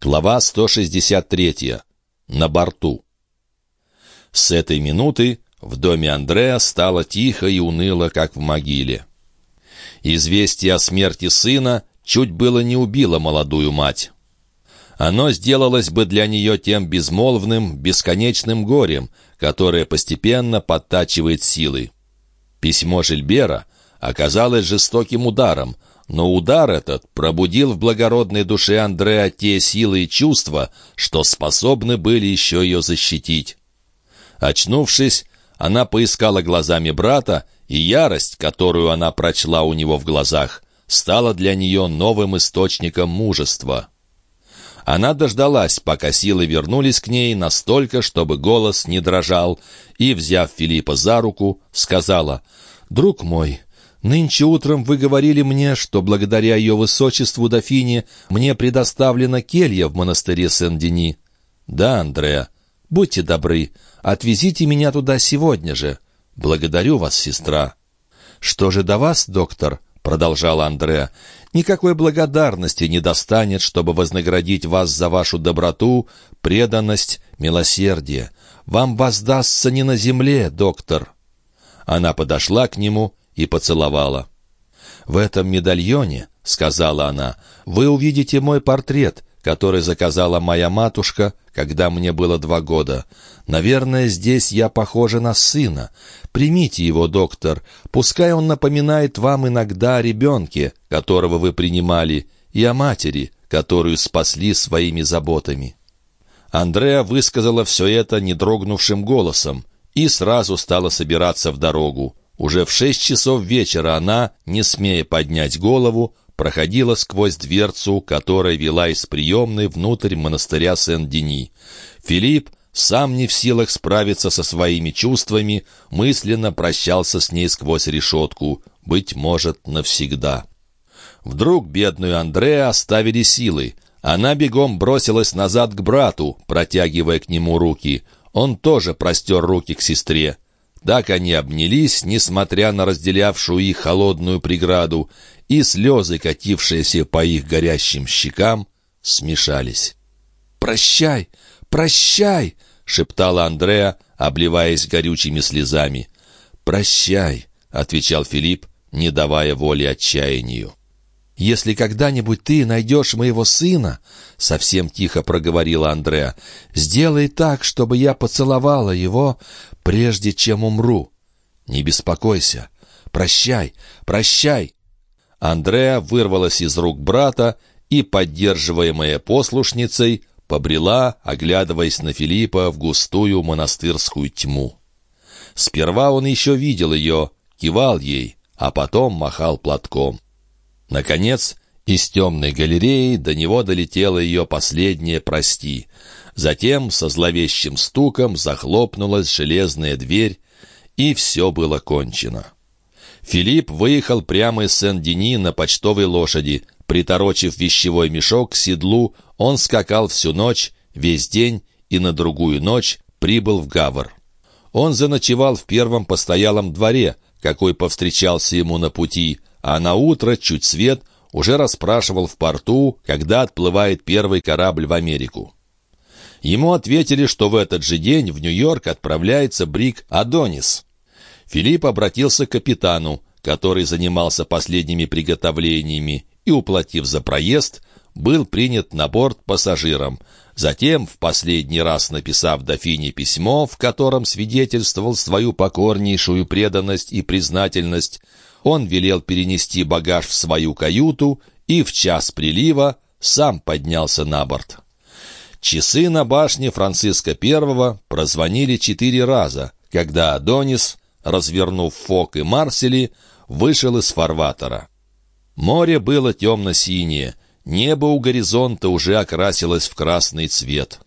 Глава 163. На борту. С этой минуты в доме Андреа стало тихо и уныло, как в могиле. Известие о смерти сына чуть было не убило молодую мать. Оно сделалось бы для нее тем безмолвным, бесконечным горем, которое постепенно подтачивает силы. Письмо Жильбера оказалось жестоким ударом, но удар этот пробудил в благородной душе Андреа те силы и чувства, что способны были еще ее защитить. Очнувшись, она поискала глазами брата, и ярость, которую она прочла у него в глазах, стала для нее новым источником мужества. Она дождалась, пока силы вернулись к ней настолько, чтобы голос не дрожал, и, взяв Филиппа за руку, сказала, «Друг мой, Нынче утром вы говорили мне, что благодаря ее высочеству дофине мне предоставлена келья в монастыре Сен-Дени. Да, Андреа, будьте добры, отвезите меня туда сегодня же. Благодарю вас, сестра. Что же до вас, доктор? продолжал Андреа, никакой благодарности не достанет, чтобы вознаградить вас за вашу доброту, преданность, милосердие. Вам воздастся не на земле, доктор. Она подошла к нему и поцеловала. «В этом медальоне, — сказала она, — вы увидите мой портрет, который заказала моя матушка, когда мне было два года. Наверное, здесь я похожа на сына. Примите его, доктор. Пускай он напоминает вам иногда о ребенке, которого вы принимали, и о матери, которую спасли своими заботами». Андреа высказала все это недрогнувшим голосом и сразу стала собираться в дорогу. Уже в шесть часов вечера она, не смея поднять голову, проходила сквозь дверцу, которая вела из приемной внутрь монастыря Сен-Дени. Филипп, сам не в силах справиться со своими чувствами, мысленно прощался с ней сквозь решетку, быть может, навсегда. Вдруг бедную Андреа оставили силы. Она бегом бросилась назад к брату, протягивая к нему руки. Он тоже простер руки к сестре. Так они обнялись, несмотря на разделявшую их холодную преграду, и слезы, катившиеся по их горящим щекам, смешались. «Прощай! Прощай!» — шептала Андреа, обливаясь горючими слезами. «Прощай!» — отвечал Филипп, не давая воли отчаянию. «Если когда-нибудь ты найдешь моего сына, — совсем тихо проговорила Андреа, — сделай так, чтобы я поцеловала его, прежде чем умру. Не беспокойся. Прощай, прощай!» Андреа вырвалась из рук брата и, поддерживаемая послушницей, побрела, оглядываясь на Филиппа в густую монастырскую тьму. Сперва он еще видел ее, кивал ей, а потом махал платком. Наконец, из темной галереи до него долетело ее последнее «прости». Затем со зловещим стуком захлопнулась железная дверь, и все было кончено. Филипп выехал прямо из Сен-Дени на почтовой лошади. Приторочив вещевой мешок к седлу, он скакал всю ночь, весь день и на другую ночь прибыл в Гавр. Он заночевал в первом постоялом дворе, какой повстречался ему на пути, а на утро, чуть свет, уже расспрашивал в порту, когда отплывает первый корабль в Америку. Ему ответили, что в этот же день в Нью-Йорк отправляется брик «Адонис». Филипп обратился к капитану, который занимался последними приготовлениями, и, уплатив за проезд, был принят на борт пассажиром. Затем, в последний раз написав дофине письмо, в котором свидетельствовал свою покорнейшую преданность и признательность, он велел перенести багаж в свою каюту и в час прилива сам поднялся на борт. Часы на башне Франциска I прозвонили четыре раза, когда Адонис, развернув фок и марсели, вышел из фарватера. Море было темно-синее, небо у горизонта уже окрасилось в красный цвет.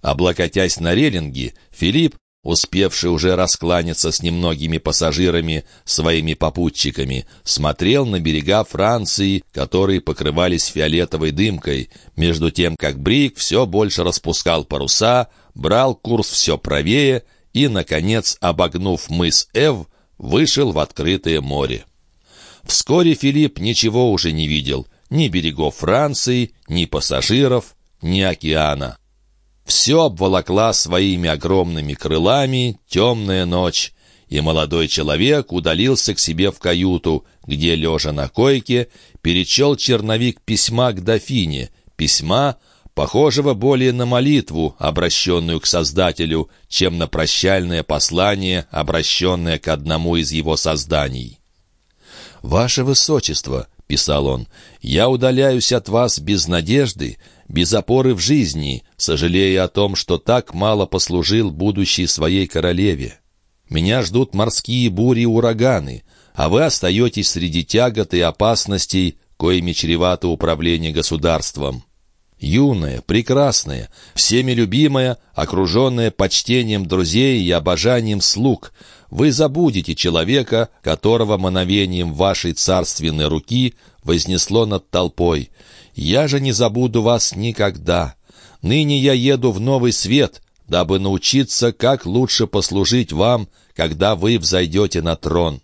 Облокотясь на релинги, Филипп успевший уже раскланяться с немногими пассажирами, своими попутчиками, смотрел на берега Франции, которые покрывались фиолетовой дымкой, между тем как Брик все больше распускал паруса, брал курс все правее и, наконец, обогнув мыс Эв, вышел в открытое море. Вскоре Филипп ничего уже не видел, ни берегов Франции, ни пассажиров, ни океана. Все обволокла своими огромными крылами темная ночь, и молодой человек удалился к себе в каюту, где, лежа на койке, перечел черновик письма к дофине, письма, похожего более на молитву, обращенную к Создателю, чем на прощальное послание, обращенное к одному из его созданий. «Ваше Высочество», — писал он, — «я удаляюсь от вас без надежды, без опоры в жизни, сожалея о том, что так мало послужил будущей своей королеве. Меня ждут морские бури и ураганы, а вы остаетесь среди тягот и опасностей, коими чревато управление государством. Юная, прекрасная, всеми любимая, окруженная почтением друзей и обожанием слуг, вы забудете человека, которого мановением вашей царственной руки вознесло над толпой. Я же не забуду вас никогда. Ныне я еду в новый свет, дабы научиться, как лучше послужить вам, когда вы взойдете на трон.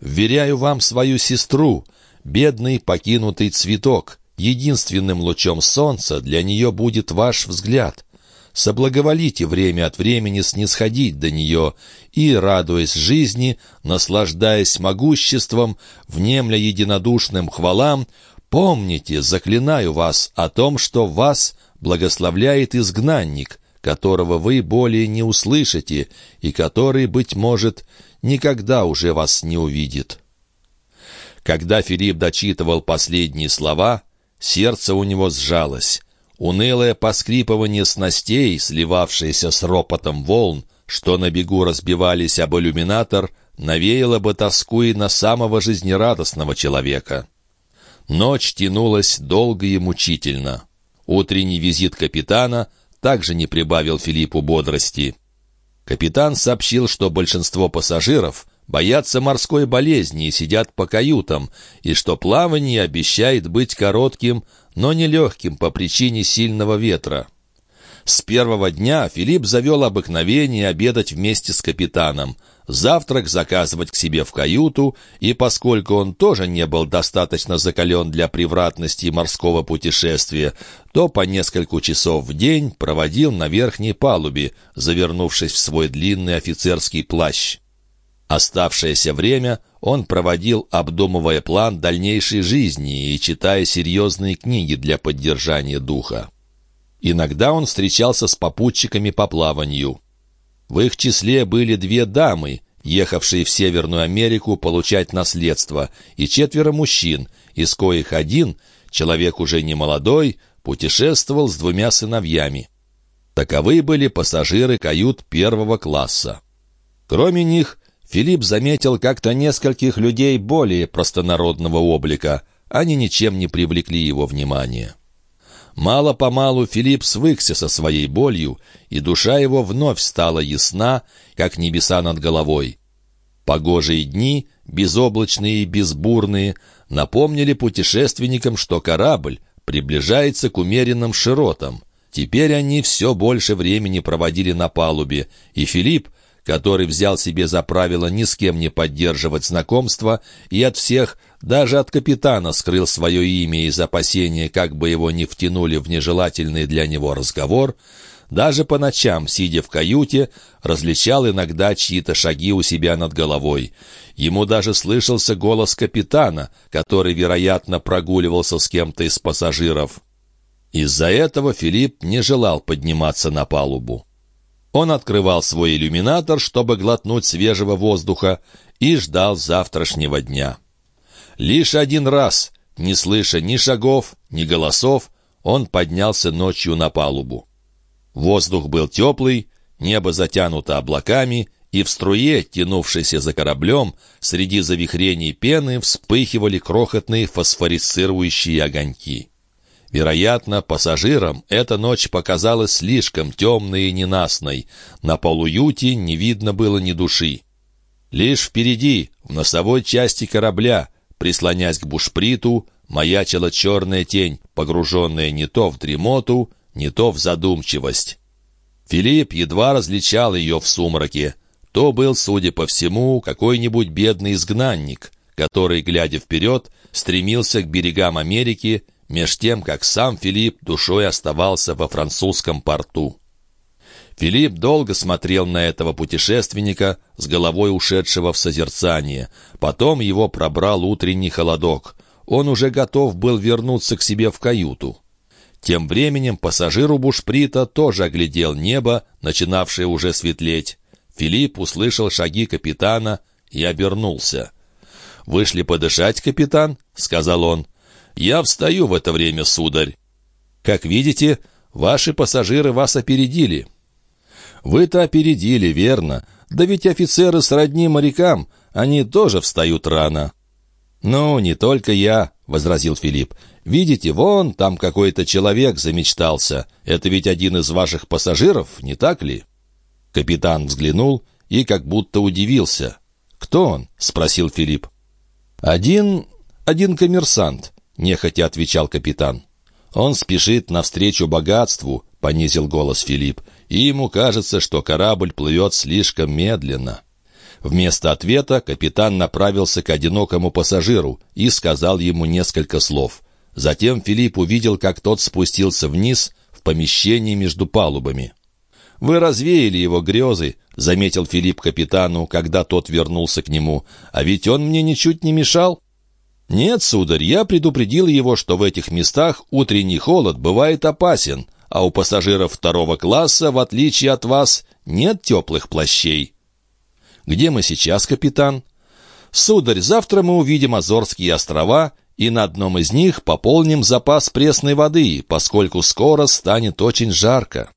Вверяю вам свою сестру, бедный покинутый цветок. Единственным лучом солнца для нее будет ваш взгляд. Соблаговолите время от времени снисходить до нее и, радуясь жизни, наслаждаясь могуществом, внемля единодушным хвалам, помните, заклинаю вас о том, что вас благословляет изгнанник, которого вы более не услышите и который, быть может, никогда уже вас не увидит». Когда Филипп дочитывал последние слова, сердце у него сжалось. Унылое поскрипывание снастей, сливавшееся с ропотом волн, что на бегу разбивались об иллюминатор, навеяло бы тоску и на самого жизнерадостного человека. Ночь тянулась долго и мучительно. Утренний визит капитана — также не прибавил Филиппу бодрости. Капитан сообщил, что большинство пассажиров боятся морской болезни и сидят по каютам, и что плавание обещает быть коротким, но не легким по причине сильного ветра. С первого дня Филипп завел обыкновение обедать вместе с капитаном – завтрак заказывать к себе в каюту, и поскольку он тоже не был достаточно закален для превратности морского путешествия, то по несколько часов в день проводил на верхней палубе, завернувшись в свой длинный офицерский плащ. Оставшееся время он проводил, обдумывая план дальнейшей жизни и читая серьезные книги для поддержания духа. Иногда он встречался с попутчиками по плаванию. В их числе были две дамы, ехавшие в Северную Америку получать наследство, и четверо мужчин, из коих один, человек уже не молодой, путешествовал с двумя сыновьями. Таковы были пассажиры кают первого класса. Кроме них, Филипп заметил как-то нескольких людей более простонародного облика. Они ничем не привлекли его внимания. Мало-помалу Филипп свыкся со своей болью, и душа его вновь стала ясна, как небеса над головой. Погожие дни, безоблачные и безбурные, напомнили путешественникам, что корабль приближается к умеренным широтам. Теперь они все больше времени проводили на палубе, и Филипп, который взял себе за правило ни с кем не поддерживать знакомства и от всех, даже от капитана, скрыл свое имя из опасения, как бы его не втянули в нежелательный для него разговор, даже по ночам, сидя в каюте, различал иногда чьи-то шаги у себя над головой. Ему даже слышался голос капитана, который, вероятно, прогуливался с кем-то из пассажиров. Из-за этого Филипп не желал подниматься на палубу. Он открывал свой иллюминатор, чтобы глотнуть свежего воздуха, и ждал завтрашнего дня. Лишь один раз, не слыша ни шагов, ни голосов, он поднялся ночью на палубу. Воздух был теплый, небо затянуто облаками, и в струе, тянувшейся за кораблем, среди завихрений пены вспыхивали крохотные фосфорисцирующие огоньки. Вероятно, пассажирам эта ночь показалась слишком темной и ненастной. На полуюте не видно было ни души. Лишь впереди, в носовой части корабля, прислонясь к бушприту, маячила черная тень, погруженная не то в дремоту, не то в задумчивость. Филипп едва различал ее в сумраке. То был, судя по всему, какой-нибудь бедный изгнанник, который, глядя вперед, стремился к берегам Америки меж тем, как сам Филипп душой оставался во французском порту. Филипп долго смотрел на этого путешественника, с головой ушедшего в созерцание. Потом его пробрал утренний холодок. Он уже готов был вернуться к себе в каюту. Тем временем пассажир у бушприта тоже оглядел небо, начинавшее уже светлеть. Филипп услышал шаги капитана и обернулся. «Вышли подышать, капитан?» — сказал он. «Я встаю в это время, сударь. Как видите, ваши пассажиры вас опередили». «Вы-то опередили, верно. Да ведь офицеры сродни морякам, они тоже встают рано». «Ну, не только я», — возразил Филипп. «Видите, вон там какой-то человек замечтался. Это ведь один из ваших пассажиров, не так ли?» Капитан взглянул и как будто удивился. «Кто он?» — спросил Филипп. «Один... один коммерсант», — нехотя отвечал капитан. «Он спешит навстречу богатству», — понизил голос Филипп, «и ему кажется, что корабль плывет слишком медленно». Вместо ответа капитан направился к одинокому пассажиру и сказал ему несколько слов. Затем Филипп увидел, как тот спустился вниз в помещении между палубами. «Вы развеяли его грезы», — заметил Филипп капитану, когда тот вернулся к нему. «А ведь он мне ничуть не мешал». «Нет, сударь, я предупредил его, что в этих местах утренний холод бывает опасен, а у пассажиров второго класса, в отличие от вас, нет теплых плащей». «Где мы сейчас, капитан?» «Сударь, завтра мы увидим Азорские острова и на одном из них пополним запас пресной воды, поскольку скоро станет очень жарко».